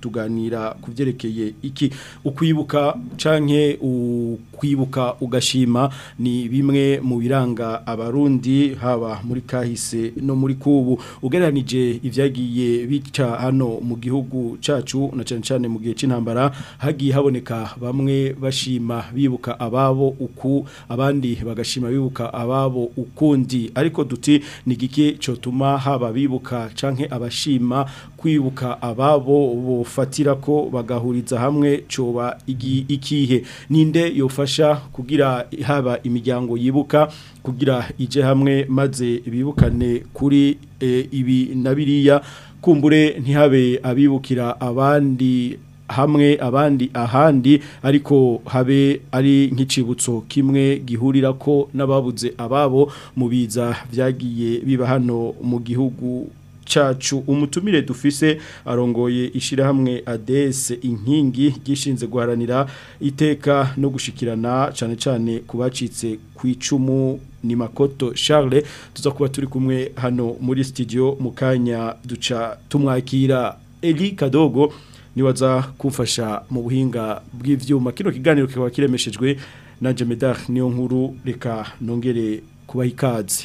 tuganira ku byerekeye iki ukwibuka canke ukwibuka ugashima ni bimwe mu biranga abarundi haba muri kahise no muri kubu ugereranije ibyagiye bica hano mu gihugu cyacu na cyane cyane mu gihe cy'intambara hagiye haboneka bamwe bashima bibuka ababo uku abandi bagashima bibuka ababo ukundi ariko duti ni gike cyo tuma haba bibuka canke abashima kwibuka ababo bufatira ko bagahuriza hamwe coba ikihe ninde yofasha kugira haba imiryango yibuka kugira ije hamwe maze bibukane kuri e, ibi na biriya kumbure ntihabe abibukira abandi hamwe abandi ahandi ariko habe ari nk'icibutso kimwe gihurira ko n'ababuze ababo mubiza byagiye biba hano mu gihugu cacu umutumire dufise arongoye ishirahamwe ADS inkingi gishinze guharanira iteka no gushikirana cane cane kubacitse kwicumu ni makoto Charles tuza kuba turi kumwe hano muri studio mukanya duca tumwakira Eli Kadogo niwaza kumfasha mu buhinga bw'ivyuma kino kiganiro kikaba kiremeshejwe na Jemedar niyo nkuru reka nongere kubaha ikaze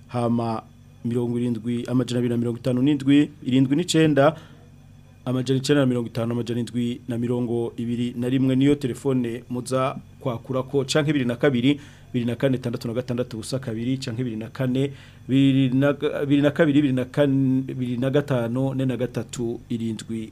hama mirongo irindwi amajana abiri mirongo itanu n'indwi irindwi n'icyenda amajana icyenda na mirongo itanu amajana indwi na mirongo ibiri na rimwe niyo telefone muza kwakura ko cyangwa ibiri na kabiri bibiri na kane itandatu na gatandatu ubusa kabiri cyangwa bibiri na kane biri na kabiri bibiri na kane biri na gatanu ne na gatatu irindwi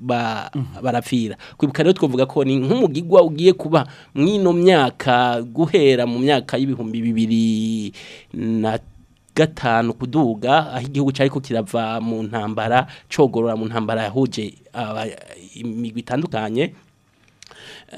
mhm. barapfira kwibuka rero twavuga ko ni nk'umugigwa ugiye kuba mw'ino myaka guhera mu myaka y'ibihumbi bibiri na gatanu kuduga aho igihugu cyari kirava mu ntambara cogorora mu ntambara yahuje imigwi itandukanye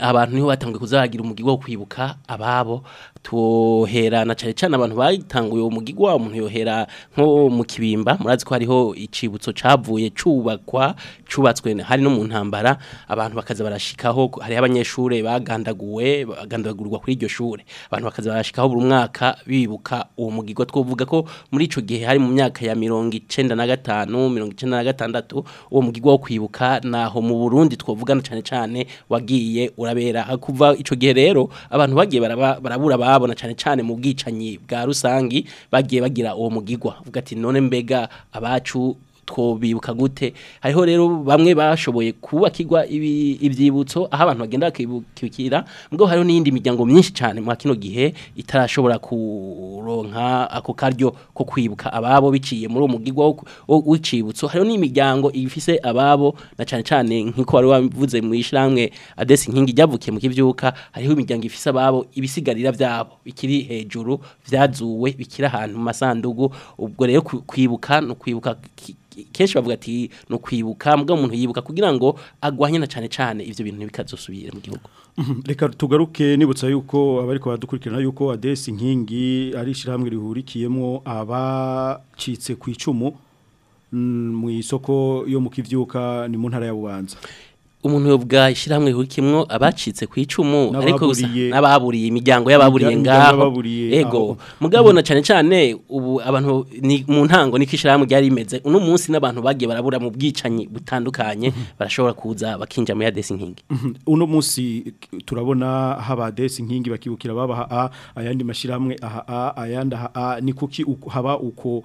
abantu niho kuzagira umugi wo kwibuka ababo tuhera na cyane cyane abantu bayitanguye uwo mugigwa umuntu yohera nko mu kibimba murazi ko hariho icibutso cavuye cubakwa cubatswe hari no mu ntambara abantu bakaza barashikaho hari abanyeshure bagandaguwe bagandagurwa kuri iryo shure abantu bakaza barashikaho buri mwaka bibuka uwo mugigo twovuga ko muri ico gihe hari mu myaka ya 95 96 uwo mugigwa wo kwibuka naho mu Burundi twovugana cyane cyane wagiye urabera kuva ico gihe rero abantu bagiye barabura turabona cyane cyane mu bwicanyi bwa rusangi bagiye bagira uwo mugigwa vuga ati none mbega abacu twobibuka gute hariho rero bamwe bashoboye kubakirwa ibyibutso aho abantu bagenda bakibukira mbwo hariho nindi miryango myinshi cyane muri kino gihe itarashobora kuronka ako karyo ko kwibuka ababo biciye muri uwo w'icibutso hariho n'imiryango ifise ababo na cyane cyane nk'uko bari bavuze mu ishyirahamwe adesi inkingi ryavukiye mu kibyuka hariho imiryango ifise ababo ibisigarira byabo bikiri hejuru byazuwe bikira ahantu masandugu ubwo rero kwibuka no kwibuka kenshi bavuga ati ni ukwibuka mbwa umuntu yibuka kugira ngo agwanye na cyane cyane ibyo bintu ntibikazusubire mu gihugu mhm. reka tugaruke nibutsa yuko abari badukurikirana yuko adesi inkingi ari ishyirahamwe rihurikiyemo abacitse ku icumu mm, mu isoko yo mu kibyuka ni mu ntara ya bubanza umuntu yobwa ishyirahamwe kimwo abacitse ku icumu ariko n'ababuriye imiryango y'ababuriye ngaho ego mugabona cyane cyane ubu abantu ni mu ntango niko ishyirahamwe ryari rimeze uno munsi n'abantu bagiye barabura mu bwicanyi butandukanye mhm. barashobora kuza bakinja muri adesinkingi mhm. uno munsi turabona haba adesinkingi bakibukira babaha ayandi mashyirahamwe aha ayanda ni kuki haba uko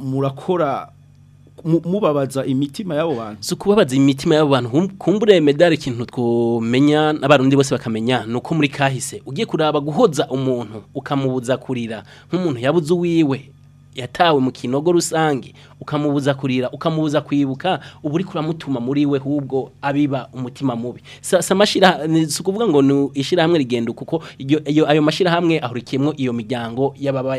murakora mubabaza imitima y'abo bantu si imitima y'abo bantu kumbure medali ikintu twumenya n'abarundi bose bakamenya nuko muri kahise ugiye kuraba guhoza umuntu ukamubuza kurira nk'umuntu yabuze uwiwe yatawe mu kinogo rusange ukamubuza kurira ukamubuza kwibuka uburi uri kuramutuma muri we hubwo abiba umutima mubi si ukuvuga ngo ni ishyirahamwe rigenda kuko ayo mashyirahamwe ahurikiyemo iyo miryango y'ababa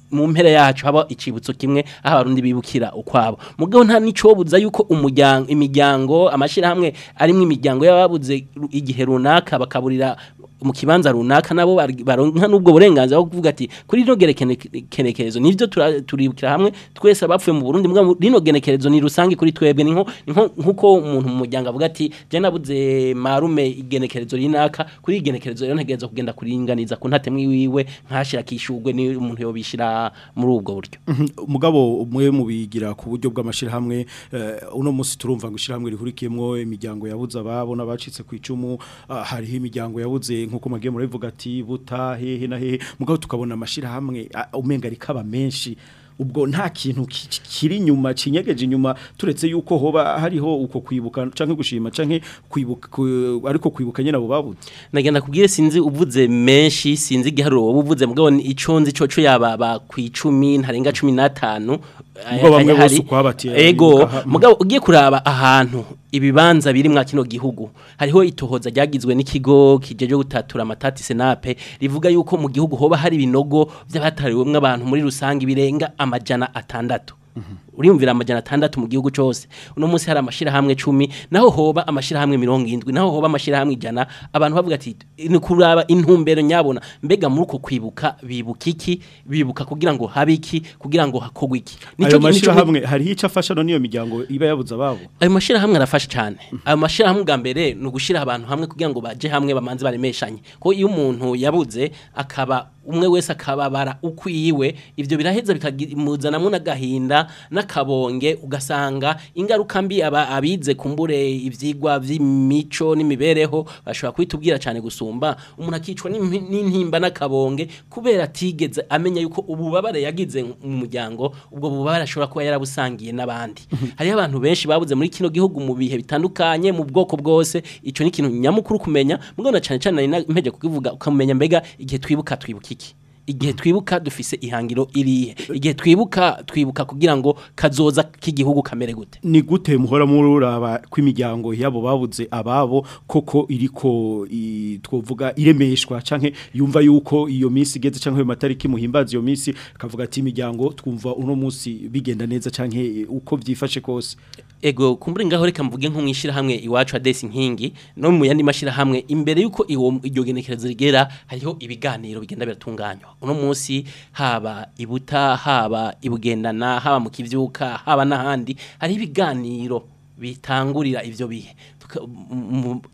mu mpera yacu haba icibutso kimwe aho abarundi bibukira ukwabo mugabo nta nicobuza yuko umuryango imiryango amashirahamwe arimo imiryango yababuze igihe runaka bakaburira mu kibanza runaka nabo baronka n'ubwo burenganzira bwo kuvuga ati kuri rino gerekerezo nivyo turibukira hamwe twese bapfuye mu Burundi mbwa rino gerekerezo ni rusange kuri twebwe ninko nkuko umuntu mu muryango avuga ati je nabuze marume igenekerezo rinaka kuri igenekerezo rero ntegereza kugenda kuringaniza ku ntatemwe wiwe nkashira kishugwe ni umuntu yo bishira muri ubwo buryo umugabo mhm. umwe mubigira ku buryo bw'amashira hamwe eh, uno munsi turumva ngo hamwe rihurikiyemo imiryango yabuze ababo nabacitse ku icumu ah, hariho imiryango yabuze nkuko mugiye murabivuga ati buta hehe na hehe mugabo tukabona amashira hamwe umenga rikaba menshi ubwo nta kintu kiri nyuma kinyegeje inyuma turetse yuko hoba hariho uko kwibuka canke gushima canke kwibuka ariko kwibuka nyene abo babuze nagenda kubwire sinzi uvuze menshi sinzi igiharuro wowe uvuze mugabo iconzi coco yaba ba ku 10 ntarenga 15 bamwe bose uko ego mugabo ugiye kuraba ahantu ibibanza biri mwa kino gihugu hariho itohoza ryagizwe n'ikigo cyo gutatura amatati senape rivuga yuko mu gihugu hoba hari ibinogo by'abatariwe mwe muri rusange birenga amajana atandatu uriyumvira amajyana atandatu mu gihugu cyose uno munsi hari amashyirahamwe cumi naho hoba amashyirahamwe mirongo irindwi naho hoba amashyirahamwe ijana abantu bavuga ati ni kuraba intumbero nyabona mbega muri uko kwibuka bibuka iki bibuka kugira ngo habe iki kugira ngo hakogwe iki ayo mashyirahamwe hariho icyo afasha n'iyo miryango iba yabuze ababo ayo mashyirahamwe arafasha cyane ayo mashyirahamwe ubwa mbere ni ugushyira abantu hamwe kugira ngo baje hamwe bamanze baremeshanye ko iyo umuntu yabuze akaba umwe wese akababara ukwiwe ibyo biraheza bikamuzanamo n'agahinda n'akabonge ugasanga ingaruka mbi abize kumbure ibyigwa by'imico n'imibereho bashobora kuhita cyane gusumba umuntu akicwa n'intimba n'akabonge kubera atigeze amenya yuko ububabare yagize mu muryango ubwo bubabare ashobora kuba yarabusangiye n'abandi hari abantu benshi babuze muri kino gihugu mu bihe bitandukanye mu bwoko bwose icyo ni ikintu nyamukuru kumenya mbona cyane cyane nari ntegereje kukivuga ukamenya mbega igihe twibuka twibuka igihe twibuka dufise ihangiro irihe igihe twibuka twibuka kugira ngo kazoza k'igihugu kamere gute ni gute muhora mururaba kw'imiryango yabo babuze ababo koko iriko twovuga iremeshwa canke yumva yuko iyo minsi igeze canke ayo matariki muhimbaza iyo minsi akavuga ati imiryango twumva uno munsi bigenda neza canke uko byifashe kose ego kumbure ngaho reka mvuge nko hamwe iwacu adesi nkingi no mu yandi mashira hamwe imbere yuko iwo iryo genekerezo rigera hariho ibiganiro bigenda biratunganywa uno munsi haba ibuta haba ibugendana haba mu kivyuka haba nahandi hari ibiganiro bitangurira ivyo bihe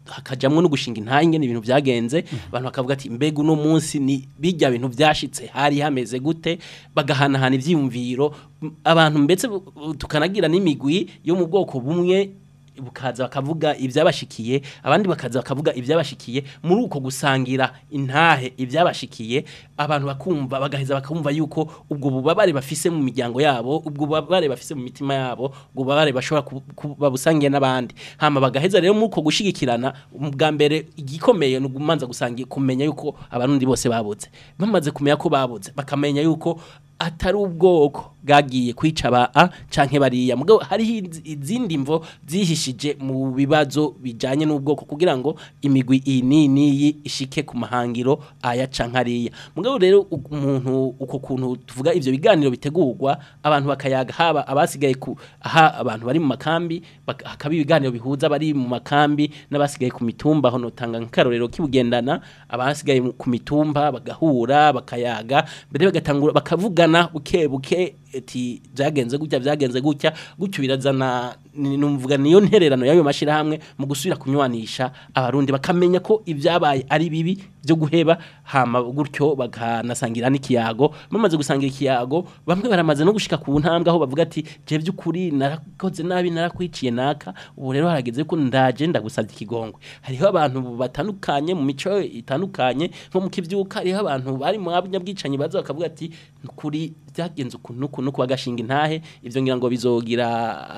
hakajyamo no gushinga intange ni ibintu byagenze mm-hmm. abantu bakavuga ati mbega uno munsi ni bijya bintu byashitse hari hameze gute bagahanahana ibyiyumviro abantu mbese tukanagira n'imigwi yo mu bwoko bumwe bukaza bakavuga ibyabashikiye abandi bakaza bakavuga ibyabashikiye muri uko gusangira intahe ibyabashikiye abantu bakumva bagaheza bakumva yuko ubwo bubabare bafise mu miryango yabo ubwo bubabare bafise mu mitima yabo ubwo bubabare bashobora babusangiye n'abandi hama bagaheza rero muri uko gushigikirana bwa mbere igikomeye ni ugumanza gusangira kumenya yuko abarundi bose babutse bamaze kumenya ko babutse bakamenya yuko atari ubwoko bwagiye kwica ba canke bariya mugabo hari izindi mvo zihishije mu bibazo bijanye n'ubwoko kugira ngo imigwi inini ishike ku mahangiro aya canke mugabo rero umuntu uko kuntu tuvuga ibyo biganiro bitegurwa abantu bakayaga haba abasigaye ku aha abantu bari mu makambi hakaba ibiganiro bihuza bari mu makambi n'abasigaye ku mitumba hono tanga nkarorero kibugendana abasigaye ku mitumba bagahura bakayaga mbere bagatangura bakavugana bukana buke buke ati byagenze gutya byagenze gutya gutyo numvuga niyo ntererano y'ayo mashyirahamwe mu gusubira kunywanisha abarundi bakamenya ko ibyabaye ari bibi byo guheba hama gutyo baganasangira n'ikiyago bamaze gusangira ikiyago bamwe baramaze no gushika ku ntambwe aho bavuga ati je by'ukuri narakoze nabi narakwiciye naka ubu rero harageze ko ndaje ndagusabye ikigongwe hariho abantu batandukanye mu mico itandukanye nko mu kivyuka hariho abantu bari mu nyabwicanyi baza bakavuga ati kuri byagenze ukuntu no kuwa gashinga intahe ivyo ngira ngo bizogira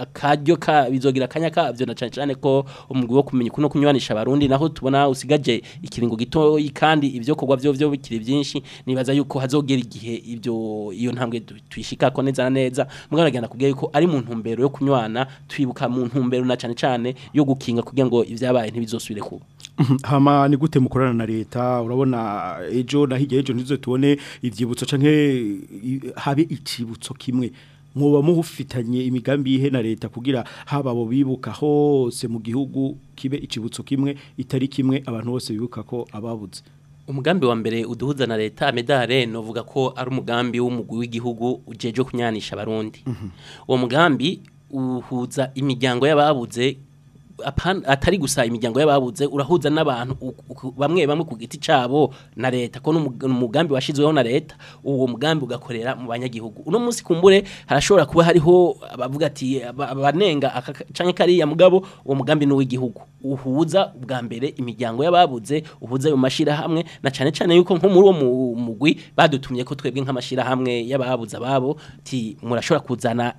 akaryo ka bizogira kanya kavyo na cyane ko umugwi wo kumenya kuno kunywanisha abarundi naho tubona usigaje ikiringo gito kandi ibyo kogwa byo byo bikiri byinshi nibaza yuko hazogera igihe ibyo iyo ntambwe twishika ko neza neza mugabo agenda yuko ari mu ntumbero yo kunywana twibuka mu ntumbero na cyane cyane yo gukinga kugira ngo ibyabaye ntibizosubire ku uhm, hama ni gute mukorana na leta urabona ejo na ejo nizo tubone ibyibutso canke habe ikibutso kimwe mwoba muhufitanye imigambi ihe na leta kugira haba abo bibuka hose mu gihugu kibe ikibutso kimwe itari kimwe abantu bose bibuka ko ababuze umugambi wa mbere uduhuza na leta medare novuga ko ari umugambi w'umugwi w'igihugu ujeje kunyanisha abarundi mhm. uwo mugambi uhuza imiryango y'ababuze atari gusa imiryango y'ababuze urahuza n'abantu bamwe bamwe ku giti cyabo na leta ko n'umugambi washyizweho na leta uwo mugambi ugakorera mu banyagihugu uno munsi kumbure harashobora kuba hariho abavuga ati abanenga canke kariya mugabo uwo mugambi n'uw'igihugu uhuza bwa mbere imiryango y'ababuze uhuza ayo mashirahamwe na cyane cyane yuko nko muri uwo mugwi badutumye ko twebwe nk'amashirahamwe y'ababuze ababo ati murashobora kuzana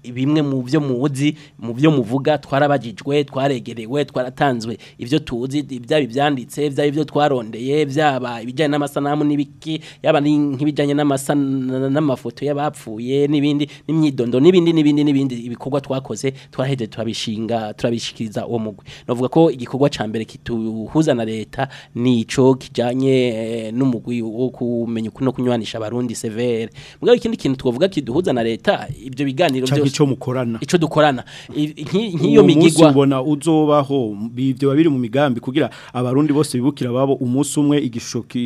bimwe mu byo muzi mu byo muvuga twarabagijwe twaregerewe twaratanzwe ibyo tuzi byaba ibyanditse byaba ibyo twarondeye byaba ibijyanye n'amasanamu n'ibiki yaba nk'ibijyanye n'amafoto y'abapfuye n'ibindi n'imyidondo n'ibindi n'ibindi n'ibindi ibikorwa twakoze twaraheje tubishinga turabishikiriza uwo mugwi navuga ko igikorwa cya mbere kituhuza na leta ni ico kijyanye eh, n'umugwi wo kumenya no kunywanisha abarundi severe Mugabe ikindi kintu twavuga kiduhuza na leta ibyo biganiro ico mukorana ico dukorana nk'iyo migigwa ubona uzobaho bivyo babiri mu migambi kugira abarundi bose bibukira babo umunsi umwe igishoki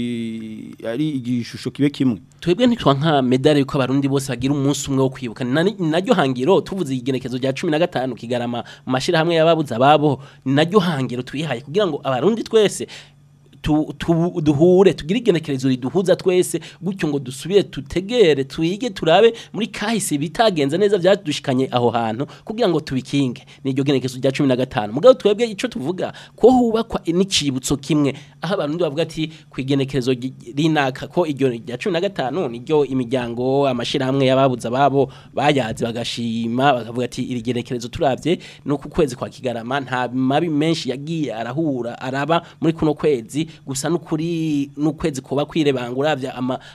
ari igishusho kibe kimwe twebwe ntitwa nka medale yuko abarundi bose bagira umunsi umwe wo kwibuka naryo hangiro tuvuze igenekezo rya 15 kigarama mashira hamwe yababuza babo naryo hangiro tuyihaye kugira ngo abarundi twese duhure tugire igenekerezo riduhuza twese gutyo ngo dusubire tutegere twige turabe muri kahise bitagenze neza byadushikanye aho hantu kugira ngo tubikinge n'iryo genekerezo rya cumi na gatanu mugabo twebwe icyo tuvuga ko hubakwa n'icibutso kimwe aho abantu bavuga ati ku igenekerezo rinaka ko iryo rya cumi na gatanu niryo imiryango amashyirahamwe y'ababuze ababo bayazi bagashima bakavuga ati iri genekerezo turabye no ku kwezi kwa kigarama nta mabi menshi yagiye arahura araba muri kuno kwezi gusa n'ukuri n'ukwezi kuba kwirebangura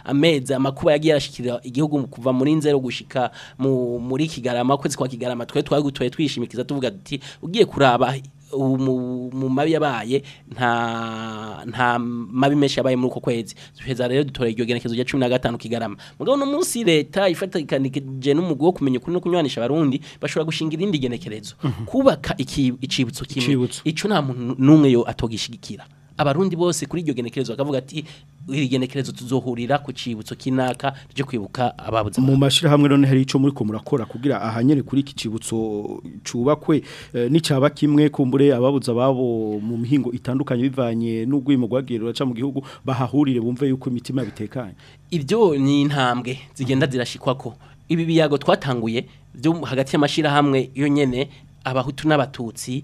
amezi amakuba yagiye arashikira igihugu kuva muri nzero gushika muri kigarama kwezi kwa kigarama twe twagutoye twishimikiza tuvuga ati ugiye kuraba mu mabi yabaye nta nta mabi menshi yabaye muri uko kwezi duheza rero dutora iryo genekezo rya 15 kigarama mugabo no munsi leta ifatakanije n'umugo wo kumenya kuri no kunywanisha abarundi bashobora gushingira indi genekerezo mhm. kubaka ikibutso kimwe ico nta muntu numwe yo atogishigikira abarundi bose kuri iryo genekerezo bakavuga ati iri genekerezo tuzohurira ku cibutso kinaka ryo kwibuka ababuze mu mashirahamwe none hari ico muri ko murakora kugira ahanyere kuri iki cibutso cubakwe e, n'icaba kimwe kumbure ababuze ababo mu mihingo itandukanye bivanye n'ugwimo gwagirira ca mu gihugu bahahurire bumve yuko imitima bitekanye ibyo ni intambwe zigenda zirashikwa ko ibi biyago twatanguye byo hagati y'amashirahamwe yo nyene abahutu n'abatutsi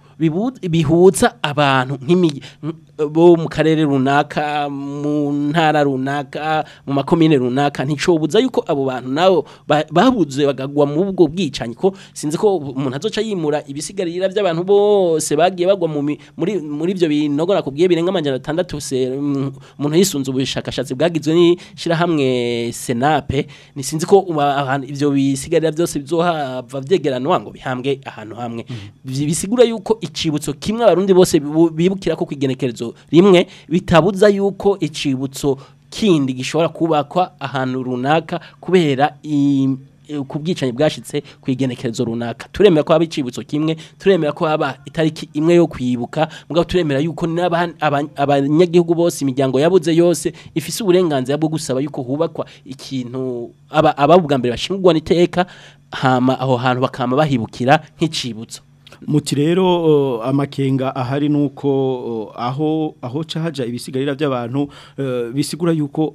bihutsa abantu bo mu karere runaka mu ntara runaka mu makomine runaka nticobuza yuko abo bantu nabo babuze bagagwa mu ubwo bwicanyi ko sinzi ko umuntu azoca yimura ibisigarira by'abantu bose bagiye bagwa mu muri muri ibyo binogora kubwiye birenga amajana atandatu mm, umuntu yisunze ubushakashatsi bwagizwe n'ishyirahamwe senape sinzi ko ibyo bisigarira byose bizohava byegeranwa ngo bihambwe ahantu hamwe mm. bisigura yuko icyibutso kimwe abarundi bose bibukira ko kwigenekerezo rimwe bitabuza yuko icibutso kindi gishobora kubakwa ahantu runaka kubera e, ku bwicanyi bwashyitse ku runaka turemera ko haba kimwe turemera ko haba itariki imwe yo kwibuka mugabo turemera yuko abanyagihugu bose imiryango yabuze yose ifise uburenganzira bwo gusaba yuko hubakwa ikintu ababwa mbere bashingwa n'iteka hama aho hantu bakama bahibukira nk'icibutso muti rero amakenga ahari nuko aho aho cahaja ibisigarira by'abantu e, bisigura yuko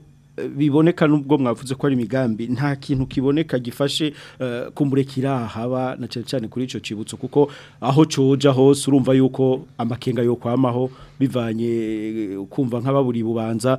biboneka nubwo mwavuze ko ari imigambi nta kintu kiboneka gifashe eh, kumurekira haba na cyane cyane kuri icyo kibutso kuko aho coja hose urumva yuko amakenga yo kwamaho bivanye eh, kumva nk'ababuri bubanza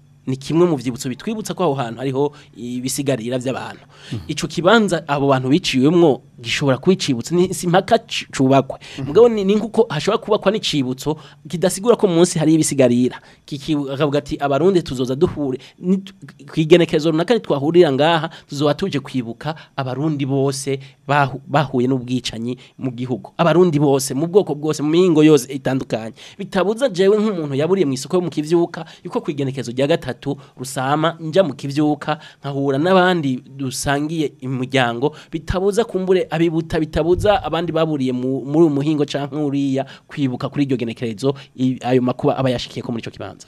ni kimwe mu byibutso bitwibutsa ko aho hantu hariho ibisigarira by'abantu icyo kibanza abo bantu biciwemo gishobora kwicibutsa si mpaka cyubakwe mugabo ni nk'uko hashobora kubakwa n'icibutso kidasigura ko munsi hari ibisigarira kiki kikavuga ati abarundi tuzoza duhure ku igenekerezo runaka twahurira ngaha tuzoba tuje kwibuka abarundi bose bahuye n'ubwicanyi mu gihugu abarundi bose mu bwoko bwose mu mihingo yose itandukanye bitabuza jewe nk'umuntu yaburiye mu isoko yo mu kivyuka yuko kwigenekezo igenekerezo rya gatatu gatatu rusama njya mu kibyuka nkahura n'abandi dusangiye imiryango bitabuza kumbure abibuta bitabuza abandi baburiye muri uyu muhingo cyangwa nk'uriya kwibuka kuri iryo genekerezo ayo makuba aba yashikiye ko muri icyo kibanza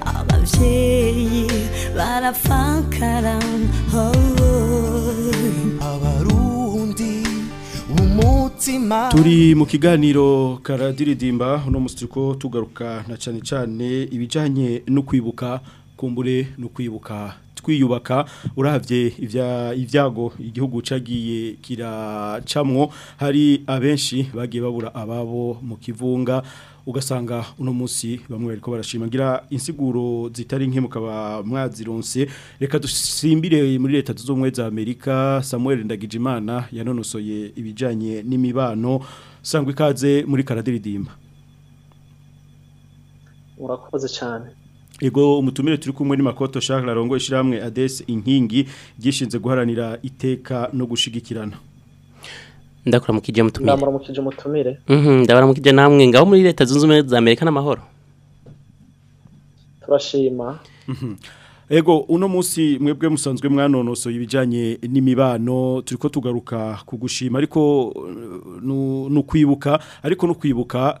ababyeyi barafakara oh. abarundi umutima turi mu kiganiro karadiridimba uno musi turiko tugaruka na cyane cyane ibijyanye no kwibuka kumbure no kwibuka twiyubaka urabye ibyago igihugu cagiye kiracamwo hari abenshi bagiye babura ababo mu kivunga ugasanga uno munsi bamwe ariko barashimangira insiguro zitari nke mukaba mwazironse reka dusimbire muri leta Zumwe za Amerika Samuel Ndagijimana yanonosoye ibijanye n'imibano sangwe ikaze muri karadiridimba urakoze cyane Ego umutumire turi kumwe ni Makoto Charles Larongo ishiramwe ADS inkingi gishinze guharanira iteka no gushigikirana. Ndakura mukije mutumire. Ndamura mukije mutumire. Mhm ndabara mukije namwe ngaho muri leta zunze za Amerika n'amahoro. Turashima. Mhm. Ego uno munsi mwebwe musanzwe mwanonoso ibijanye n'imibano turiko tugaruka kugushima ariko nu kwibuka ariko no kwibuka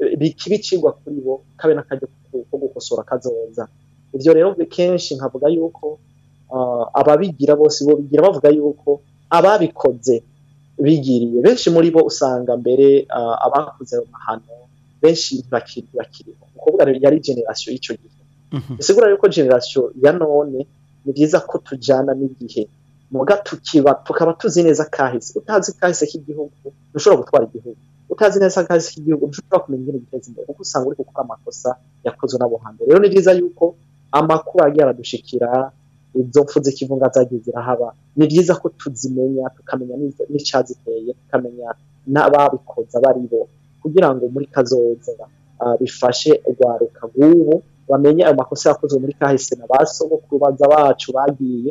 eh, bikibicirwa kuri bo kabe n'akajya ko gukosora kazoza ibyo rero kenshi nkavuga yuko Ah, ababigira bose bo bigira bavuga yuko ababikoze bigiriye benshi muri bo usanga mbere ah, abakoze mu benshi ntibakiri bakiriho yari generasiyo y'icyo gihe bisigura mhm. yuko generasiyo ya none ni byiza ko tujyana n'igihe muga tukiba tukaba tuzi neza kahise utazi kahise k'igihugu ntushobora gutwara igihugu utazi neza kahise k'igihugu ntushobora kumenya ibintu biteza imbere kuko usanga uri gukora amakosa yakozwe n'abo hambere rero ni byiza yuko amakuru agiye izo mfunze kivunga zagiye zirahaba ni byiza ko tuzimenya tukamenya n'icyaziteye tukamenya n'ababikoza baribo kugira ngo muri kazoza ah, bifashe urwaruka rw'ubu bamenye ayo makosa yakozwe muri kahise na ba sogokurubaza bacu bagiye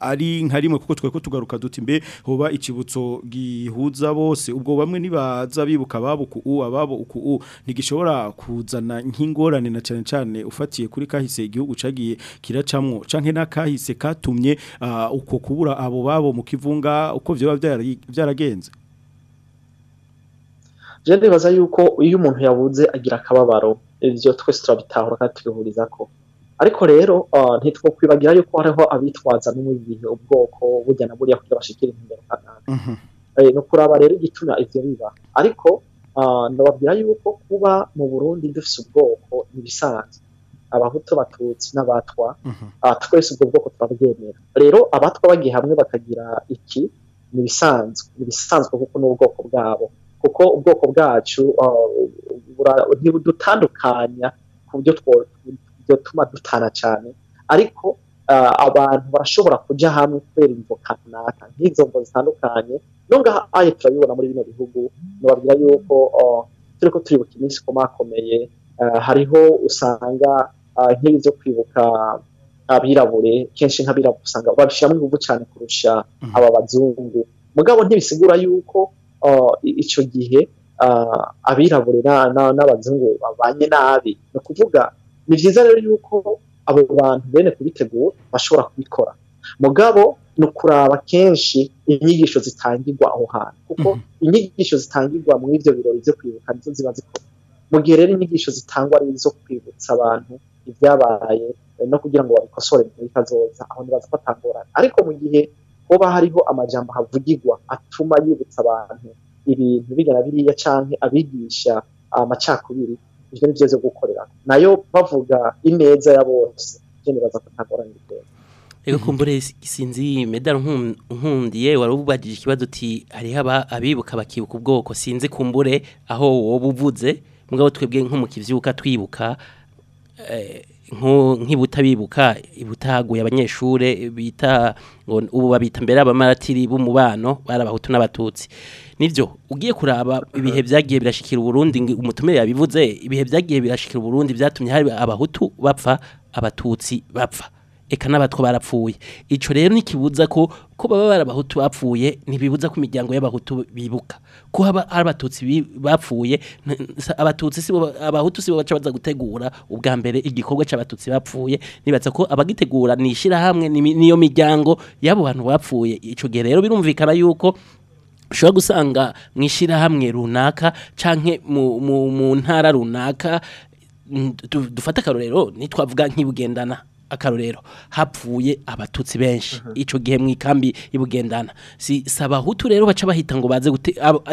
ari nka kuko twari tugaruka duti mbe hoba ikibutso gihuza bose ubwo bamwe nibaza bibuka ababo ku u ababo ku ntigishobora kuzana nk'ingorane na cyane cyane ufatiye kuri kahise igihugu cyagiye kiracamwo cyangwa n'akahise katumye uko kubura abo babo mu kivunga uko byaba byaragenze jean bibaza yuko iyo umuntu yabuze agira akababaro ibyo twese turabitahura kandi tubihuriza ko ariko rero ntitwakwibagira yuko hariho abitwaza n'ubugihe ubwoko burya na buriya kugira bashikire imbere kanaka mhm. eh, ni ukuraba rero igituma ibyo biba ariko ndababwira yuko kuba mu burundi dufite ubwoko ni ibisanzwe abahutu abatutsi n'abatwa mhm. ah, twese ubwo bwoko turabwemera rero abatwa bagiye hamwe bakagira iki ni ibisanzwe ni ibisanzwe kuko ni ubwoko bwabo kuko ubwoko bwacu ah, ntibudutandukanya ku buryo tuma dutana cyane ariko ah, abantu barashobora kujya hamwe kubera imvo kanaka nk'izo mvo zitandukanye nungaha aye turabibona muri bino bihugu nubabwira yuko turi ko turibuka iminsi ikomakomeye hariho usanga nk'ibi byo kwibuka abirabure kenshi nk'abirabura usanga babishyiramo ingufu cyane kurusha aba bazungu mugabo ntibisigura yuko icyo gihe abirabure n'abazungu babanye nabi ni ukuvuga ni byiza rero yuko abo bantu bene kubitegura bashobora kubikora mugabo ni ukuraba kenshi inyigisho zitangirwa aho hantu kuko inyigisho zitangirwa muri ibyo birori byo kwibuka nizo ziba zikora mu gihe rero inyigisho zitangwa ari izo kwibutsa abantu ibyabaye eh, no kugira ngo babikosore mu kazoza aho ntibaza ko ariko mu gihe hoba hariho amajambo havugirwa atuma yibutsa abantu ibintu bigana biriya canke abigisha amacakubiri ibyo ni byiza gukorera nayo bavuga ineza ya bose cyo nibaza ko ntagorana igitego mhm. kumbure sinzi medal nkundiye warubagije ikibazo uti hari haba abibuka bakibuka ubwoko sinzi kumbure aho wobuvuze mugabo twebwe nk'umukivyi uka twibuka Eh, nk'ibutabibuka ibutahaguye abanyeshuri bita ubu babita mbere abamaratiri b'umubano bari n'abatutsi nibyo ugiye kuraba ibihe byagiye birashikira uburundi umutumire yabivuze ibihe byagiye birashikira burundi byatumye hari abahutu bapfa abatutsi bapfa eka n'abatwa barapfuye icyo rero ntikibuza ko ko baba barabahutu bapfuye ntibibuza ku miryango y'abahutu bibuka ko haba abatutsi bapfuye abatutsi sibo abahutu sibo bacabaza gutegura ubwa mbere igikorwa cy'abatutsi bapfuye nibatsa ko abagitegura nishira hamwe niyo miryango y'abo bantu bapfuye ico gihe rero birumvikana yuko ushobora gusanga mwishira hamwe runaka canke mu, ntara runaka mm, dufata karorero nitwavuga nk'ibugendana akarorero hapfuye abatutsi benshi icyo gihe mu ikambi y'ubugendana si sabahutu rero baca bahita ngo baze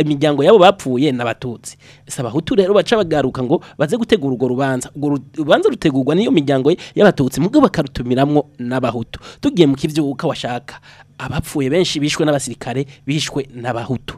imiryango yabo bapfuye n'abatutsi sabahutu rero baca bagaruka ngo baze gutegura urwo rubanza rubanza rutegurwa n'iyo miryango y'abatutsi mugo bakarutumiramwo n'abahutu tugiye mu kibyuka washaka abapfuye benshi bishwe n'abasirikare bishwe n'abahutu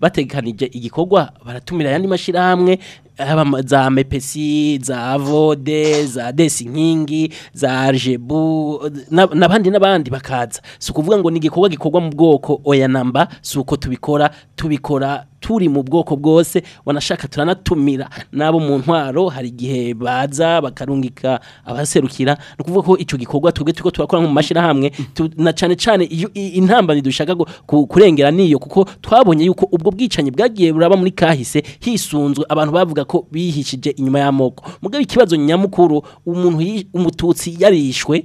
batekanije igikorwa baratumira ayandi mashyirahamwe za mepesi za vode za desi inkingi za jebu n'abandi n'abandi bakaza si ukuvuga ngo ni igikorwa gikorwa mu bwoko oya namba si uko tubikora tubikora turi mu bwoko bwose wanashaka turanatumira n'abo mu ntwaro hari igihe baza bakarungika abaserukira no kuvuga ko icyo gikorwa twebwe turiko turakora mu mashyirahamwe na cyane cyane intambane dushaka kurengera niyo kuko twabonye yuko ubwo bwicanyi bwagiye buraba muri kahise hisunzwe abantu bavuga ko bihishije inyuma y'amoko mugabe ikibazo nyamukuru umuntu umututsi yarishwe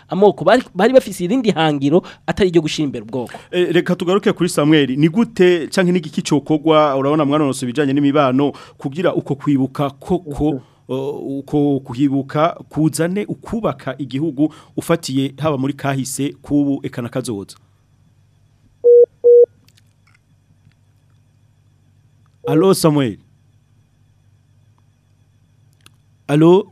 amoko bari bafite irindi hangiro atari iryo gushyira imbere ubwoko eh, reka tugaruke kuri samuel ni gute cyangwa n'igiki cyokogwa urabona mwaronose ibijyanye n'imibano kugira uko kwibuka koko uko kuhibuka kuzane ukubaka igihugu ufatiye haba muri kahise k'ubu ekana na kazoza Allô Samuel Allô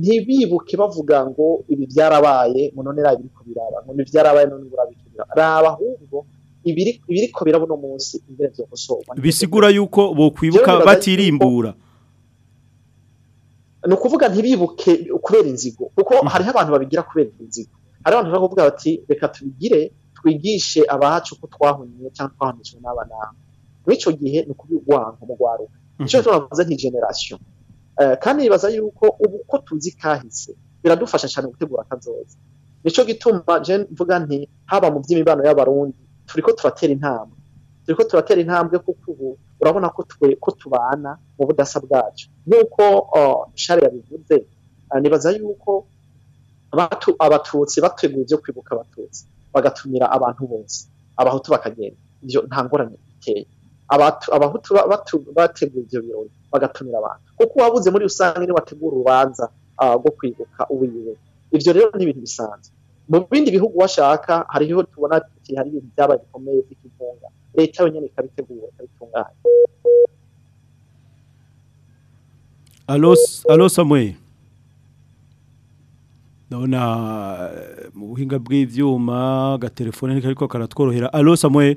ntibibuke bavuga ngo ibi byarabaye none raba ibiri kubiraba ngo ibi byarabaye none urabitumira raba ahubwo ibiri ko uno munsi imbere byo gusohora bisigura yuko bokwibuka batirimbura ni ukuvuga ntibibuke kubera inzigo kuko mm. hariho abantu babigira kubera inzigo hariho abantu bashobora kuvuga bati reka tubigire twigishe abacu ko twahunye cyangwa twahunishijwe n'abana muri icyo gihe ni ukubigwa mu rwaruka nicyo cyo mhm. bavuze nk'igenerasiyo Eh, kandi nibaza yuko ubu ko tuzi kahise biradufasha cyane gutegura akazoza nicyo gituma mvuga nti haba mu by'imibano y'abarundi turi ko turatera intambwe turi ko turatera intambwe kuko ubu urabona ko twe ko tubana mu budasa bwacu nk'uko shari yabivuze eh, nibaza yuko abatutsi bateguye ibyo kwibuka abatutsi bagatumira abantu bose abahutu bakagenda nta ngorane iteye abahutu bateguye ibyo birori bagatumira abantu kuko uwabuze muri rusange niwe wategura urubanza rwo kwibuka uwiwe ibyo rero ni ibintu bisanzwe mu bindi bihugu washaka hariho tubona hari ibintu byabaye bikomeye by'ikigunga leta yonyine ikabitegura ikabitunganya alo samuye ndabona eh, mu buhinga bw'ibyuma agatelefone ariko karatworohera alo samuye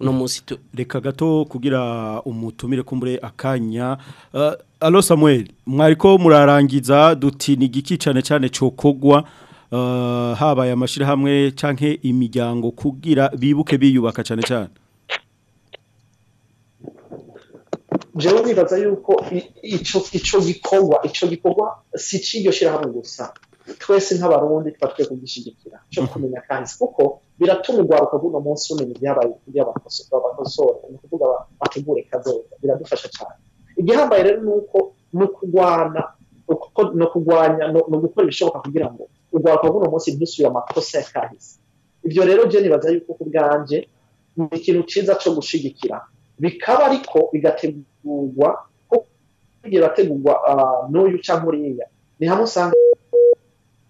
uno munsi reka gato kugira umutumire kumbure akanya eh, alo Samuel mwariko murarangiza duti ni igiki cyane cyane cokogwa eh, habaye amashyirahamwe canke imiryango kugira bibuke biyubaka cyane cyane njyewe nibaza yuko icyo gikorwa icyo gikorwa si icy'iryo shyirahamwe gusa twese nk'abarundi tuba twe cyo kumenya kandi kuko biratuma urwaruka rw'uno munsi rumenya ibyabaye ibyo abakosora ni ukuvuga bategure kazoza biradufasha cyane igihambaye rero ni uko ni ukurwana ni ukugwanya ni ugukora ibishoboka kugira ngo urwaruka rw'uno munsi rwishyure amakosa ya kahise ibyo rero byo nibaza yuko ku bwanjye ni ikintu cyiza cyo gushyigikira bikaba ariko bigategurwa ko bigiye bategurwa ah, n'uyu cyangwa uriya ni hamwe usanga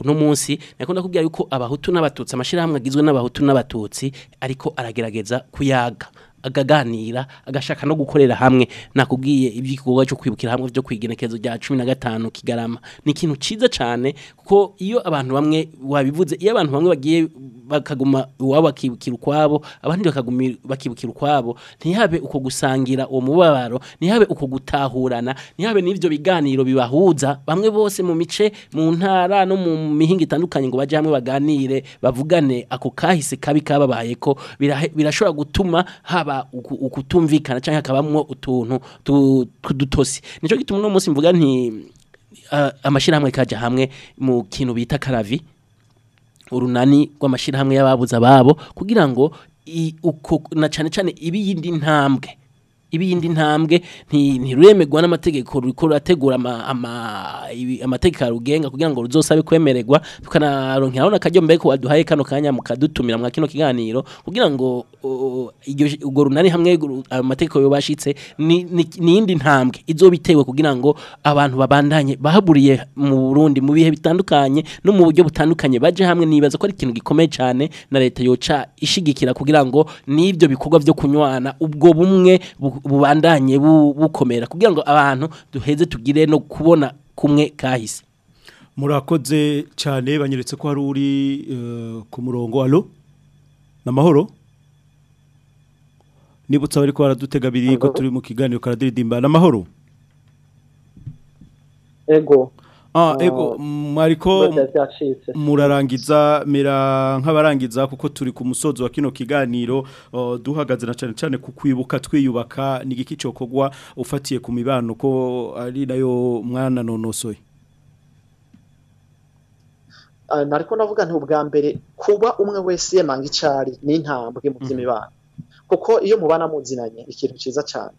uno munsi nakunda kubwira yuko abahutu n'abatutsi amashyirahamwe agizwe n'abahutu n'abatutsi ariko aragerageza kuyaga agaganira agashaka no gukorera hamwe nakubwiye iby'igikorwa cyo kwibukira hamwe byo kwigenekezo rya cumi na gatanu kigarama ni ikintu cyiza cyane kuko iyo abantu bamwe wabivuze iyo abantu bamwe bagiye bakaguma iwabo bakibukira ukwabo abandi bakibukira ukwabo ntihabe uko gusangira uwo mubabaro ntihabe uko gutahurana ntihabe n'ibyo biganiro bibahuza bamwe bose mu mice mu ntara no mu mihinga itandukanye ngo bajye hamwe baganire bavugane ako kahise kabi kababaye ko birashobora gutuma haba haba ukutumvikana cyangwa hakabamwo utuntu tw'udutose nicyo gituma uno munsi mvuga nti amashyirahamwe kajya hamwe mu kintu bita karavi urunani rw'amashyirahamwe y'ababuze babo kugira ngo na cyane cyane ibi yindi ntambwe ibindi ntambwe ntiruremerwa n'amategeko rurategura amategeko arugenga kugira ngo ruzosabe kwemererwa tukanaronkera urabona akajya mbere ko waduhaye kano kanya mukadutumira mwa kino kiganiro kugira ngo urwo runani hamwe amategeko yubashitse ni iyindi ntambwe izobitewe kugira ngo abantu babandanye bahaburiye mu Burundi mu bihe bitandukanye no mu buryo butandukanye baje hamwe nibaza ko ari ikintu gikomeye cyane na leta yoca ishigikira kugira ngo n'ibyo bikorwa byo kunywana ubwo bumwe bubandanye bukomera kugira ngo abantu duheze tugire no kubona kumwe kahise murakoze cyane banyeretse ko hari uri eh, ku murongo alo ni amahoro nibutsa bari ko baradutega abiri ko turi mu kiganiro karadiridimba ni ego Ah, oh, mwariko murarangiza mera nk'abarangiza kuko turi ku musozi wa kino kiganiro oh, duhagaze na cyane cyane kukwibuka twiyubaka ni igiki kogwa ufatiye ku mibano ko ari nayo mwana nonosoye ah, nariko navuga nti ubwa mbere kuba umwe wese yemanga icari n'intambwe mu mm-hmm. by'imibano kuko iyo mubana muzinanye ikintu cyiza cyane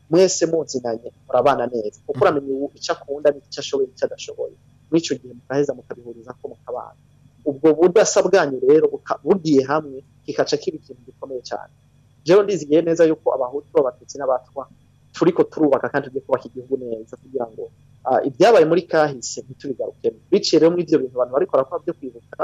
mwese muzinanye murabana neza kuko uramenye icyo akunda n'icyo ashoboye n'icyo adashoboye muri gihe mukaheza mukabihuriza ko mukabana ubwo budasa bwanyu rero bugiye hamwe kikaca kiba ikintu gikomeye cyane rero ndizigiye neza yuko abahutu abatutsi n'abatwa turi ko turubaka kandi tugiye kubaka igihugu neza kugira ngo ibyabaye muri kahise ntitubigarukemo biciye rero muri ibyo bintu abantu bari kurakora byo kwibuka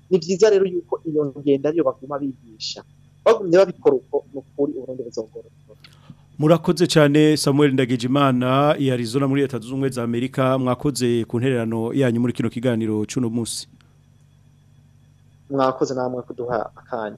ni byiza rero yuko iyo ngendo ariyo baguma bigisha bagumye babikora uko ni ukuri uburundi buzongoroka murakoze cyane Samuel Ndagijimana ya Arizona muri Leta Zunze za Amerika mwakoze ku ntererano yanyu muri kino kiganiro cy'uno munsi mwakoze namwe kuduha akanya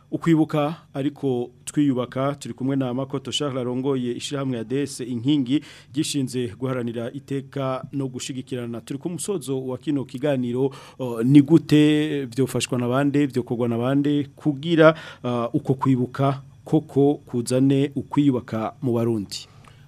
ukwibuka ariko twiyubaka turi kumwe na makoto Charles arongoye ishyirahamwe ya DS inkingi gishinze guharanira iteka no gushigikirana turi ku musozo wa kino kiganiro ni gute byofashwa nabande byokogwa nabande kugira uko kwibuka koko kuzane ukwiyubaka mu barundi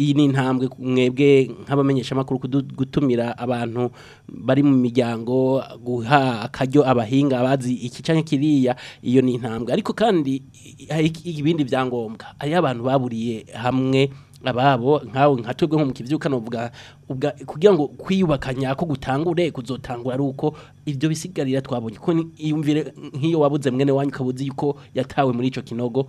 iyi ni intambwe mwebwe nk'abamenyeshamakuru gutumira abantu bari mu miryango guha akaryo abahinga bazi iki cyangwa kiriya iyo ni intambwe ariko kandi ibindi byangombwa hariho abantu baburiye hamwe ababo nkawe nka twebwe nko mu kibyuka novuga kugira ngo kwiyubaka ko gutangure kuzotangura ari uko ibyo bisigarira twabonye ko iyumvire nk'iyo wabuze mwene wanyu ukabuze yuko yatawe muri icyo kinogo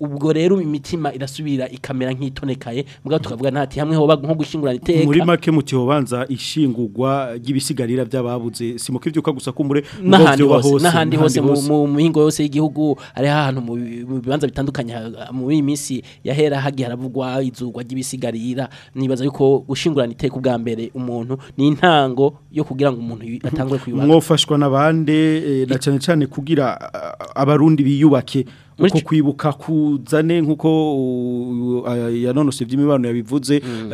ubwo rero imitima irasubira ikamera nk'itonekaye mbwa tukavuga ntati hamwe ho nko gushyingura iteka muri make muti hobanza ishingurwa ry'ibisigarira by'ababuze simuka ivyuka gusa kumure n'ahandi hose n'ahandi hose mu mihingo yose y'igihugu ari ahantu mu bibanza bitandukanye mu minsi yahera hagi haravugwa izugwa ry'ibisigarira nibaza yuko gushingurana iteka ubwa mbere umuntu ni intango yo kugira ngo umuntu mhm. atangwe kuyubaka mwofashwa nabande eh, na cyane cyane kugira eh, abarundi biyubake uko kwibuka kuzane nk'uko yanonosoye by'imibano yabivuze mm.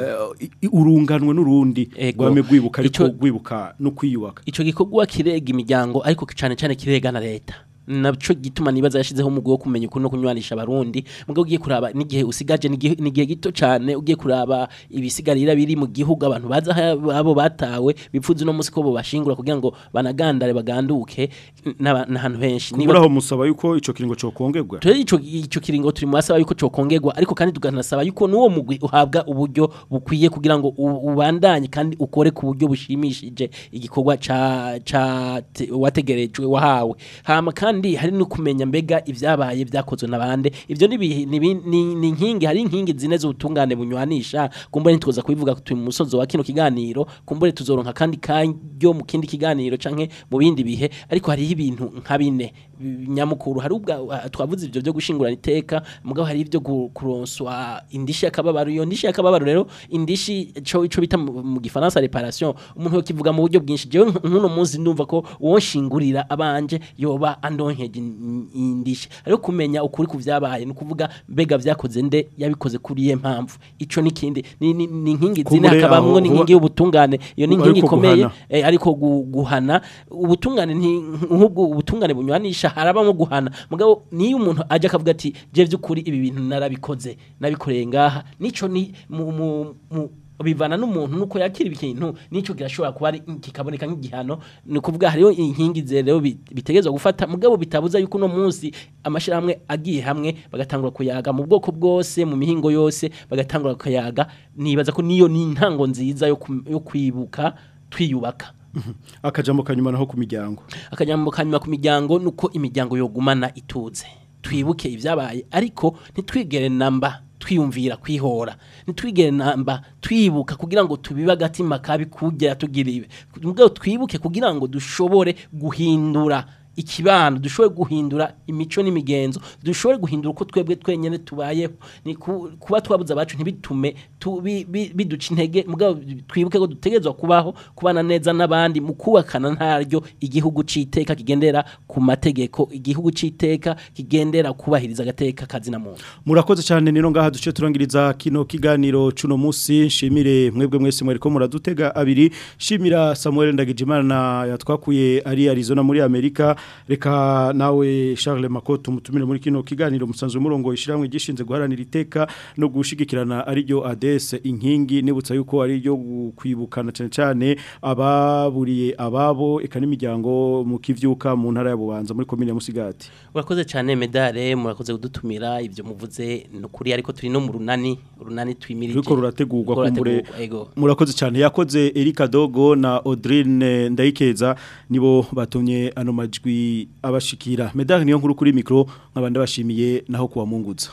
eh, urunganwe n'urundi rwame rwibuka ariko rwibuka no kwiyubaka icyo gikorwa kirega imiryango ariko cyane cyane kiregana leta nacyo gituma nibaza yashyizeho umugo wo kumenya ukuntu no kunywanisha abarundi mbwo ugiye kuraba n'igihe usigaje ni n'igihe gito cyane ugiye kuraba ibisigarira biri mu gihugu abantu baza abo batawe bipfunze uno munsi bo bashingura kugira ngo banagandare baganduke n'ahantu henshi niba aho musaba yuko icyo kiringo cyo kongerwa icyo icyo kiringo turi musaba yuko cyo kongerwa ariko kandi tuganasaba yuko nuwo mugwi uhabwa uburyo bukwiye kugira ngo ubandanye kandi ukore ku buryo bushimishije igikorwa ca ca wategerejwe wahawe hama kandi kandi hari no kumenya mbega ibyabaye byakozwe n'abande ibyo ni inkingi hari inkingi zine z'ubutungane bunywanisha kumbure ntituza kubivuga turi mu musozo wa kino kiganiro kumbure tuzoronka kandi kanyo mu kindi kiganiro canke mu bindi bihe ariko hariho ibintu nka bine nyamukuru hari twavuze ibyo byo gushingurana iteka mugabo hari ibyo kuronswa indishi y'akababaro iyo ndishi akababaro rero indishi ico bita mu gifaransa reparation umuntu yokivuga mu buryo bwinshi jewe nk'uno munsi ndumva ko uwo nshingurira abanje yoba ando ntonkeje indishe ariko kumenya ukuri kuvyabaye no kuvuga mbega vyakoze nde yabikoze kuri ye mpamvu ico nikindi ni inkingi zine hakabamwo ni inkingi y'ubutungane iyo ni inkingi ikomeye eh, ariko guhana ubutungane nk'ubwo ubutungane bunywanisha harabamo guhana mugabo niyo umuntu aje akavuga ati je vy'ukuri ibi bintu narabikoze nabikoreye ngaha nico ni mu bivana n'umuntu nuko yakira ikintu n'icyo kirashobora kuba ari kikaboneka nk'igihano ni ukuvuga hariho inkingi rero bitegerezwa gufata mugabo bitabuza yuko no munsi amashyirahamwe agiye hamwe bagatangura kuyaga mu bwoko bwose mu mihingo yose bagatangura kuyaga nibaza ko niyo ni intango nziza yo kwibuka twiyubaka mm-hmm. akajambo kanyuma naho ku miryango akajambo kanyuma ku miryango nuko imiryango yogumana ituze twibuke ibyabaye ariko ntitwigere namba twiyumvira kwihora ntitwigere namba twibuka kugira ngo tubibe agatima kabi kugera tugiriwe mugabo twibuke kugira ngo dushobore guhindura ikibano dushobore guhindura imico n'imigenzo dushobore guhindura uko twebwe twenyine tubayeho ni kuba twabuze abacu ntibitume biduca intege twibuke ko dutegezwa kubaho kubana neza n'abandi mu kubakana ntaryo igihugu cy'iteka kigendera ku mategeko igihugu cy'iteka kigendera kubahiriza agateka kazina muntu murakoze cyane nino ngaha duce turangiriza kino kiganiro cuno musi nshimire mwebwe mwese mwari ko muradutega abiri shimira Samuel Ndagijimana yatwakuye ari Arizona muri Amerika reka nawe Charles Makoto umutumire muri kino kiganiro musanzu murongo ishiramwe gishinze guharanira iteka no gushigikirana ariyo ryo ADS inkingi nibutsa yuko ari ryo kwibukana cyane cyane ababuriye ababo eka n'imiryango mu kivyuka mu ntara ya Bubanza muri komine ya Musigati urakoze cyane medale murakoze kudutumira ibyo muvuze nukuri ariko turi no mu runani runani twimirije riko rurategurwa kumbure murakoze cyane yakoze Erika Dogo na Audrine Ndayikeza nibo batumye ano majwi abashikira medari niyo nkuru kuri micro nk'abandi bashimiye naho kuwamungutsa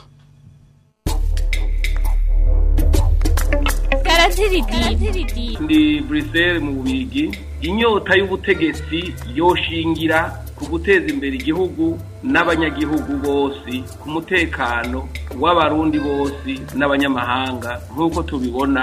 ndi buriseri mu bigi inyota y'ubutegetsi yoshingira ku guteza imbere igihugu n'abanyagihugu bose ku mutekano w'abarundi bose n'abanyamahanga nk'uko tubibona